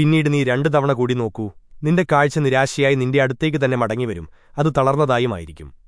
പിന്നീട് നീ രണ്ടു തവണ കൂടി നോക്കൂ. നിന്റെ കാഴ്ച നിരാശയായി നിന്റെ അടുത്തേക്ക് തന്നെ മടങ്ങിവരും. അത് തളർന്നതായുമായിരിക്കും